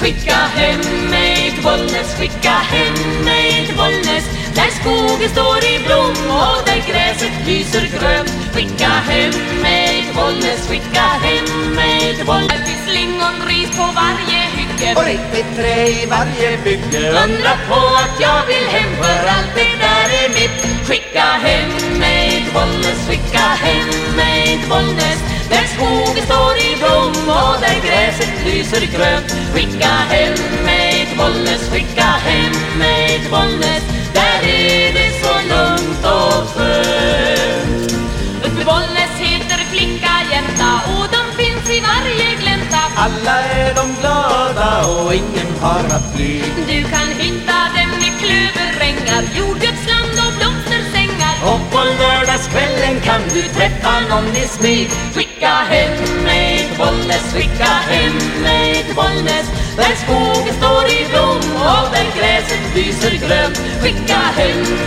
Skicka hem mig till Bollnäs, skicka hem mig till Bollnäs. Där skogen står i blom och där gräset lyser grönt. Skicka hem mig till Bollnäs, skicka hem mig till Bollnäs. Där finns lingonris på varje hygge. Och riktigt trä i varje bygge. Undra på att jag vill hem för allt det där är mitt. Skicka hem mig till Bollnäs, skicka hem mig till Bollnäs. Där skogen står i blom och där gräset lyser grönt. Skicka hem mig till Bollnäs, skicka hem mig till Bollnäs. Där är det så lugnt och skönt. Uppe i Bollnäs heter flicka jämta och de finns i varje glänta. Alla är de glada och ingen har att fly Du kan hitta dem i klöverängar, jordgubbsland och blomstersängar. Och på lördagskvällen kan du träffa någon i smyg. Skicka hem mig Där skogen står i blom och där gräset lyser grönt Skicka hem